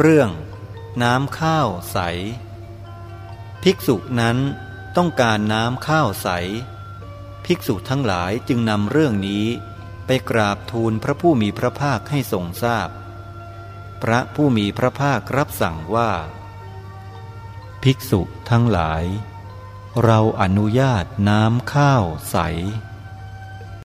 เรื่อง น้ำข้าวใส ภิกษุนั้นต้องการน้ำข้าวใส ภิกษุทั้งหลายจึงนำเรื่องนี้ไปกราบทูลพระผู้มีพระภาคให้ทรงทราบพพระผู้มีพระภาครับสั่งว่า ภิกษุทั้งหลาย เราอนุญาตน้ำข้าวใส